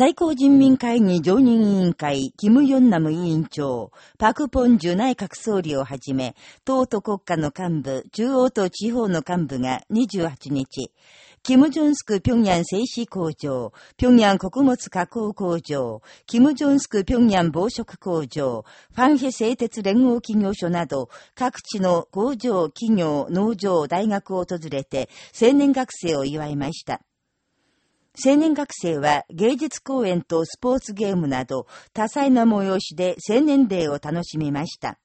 最高人民会議常任委員会、キム・ヨンナム委員長、パク・ポンジュ内閣総理をはじめ、党と国家の幹部、中央と地方の幹部が28日、キム・ジョンスク平壌製紙工場、平壌穀物加工工場、キム・ジョンスク平壌防食工場、ファンヘ製鉄連合企業所など、各地の工場、企業、農場、大学を訪れて、青年学生を祝いました。青年学生は芸術公演とスポーツゲームなど多彩な催しで青年デーを楽しみました。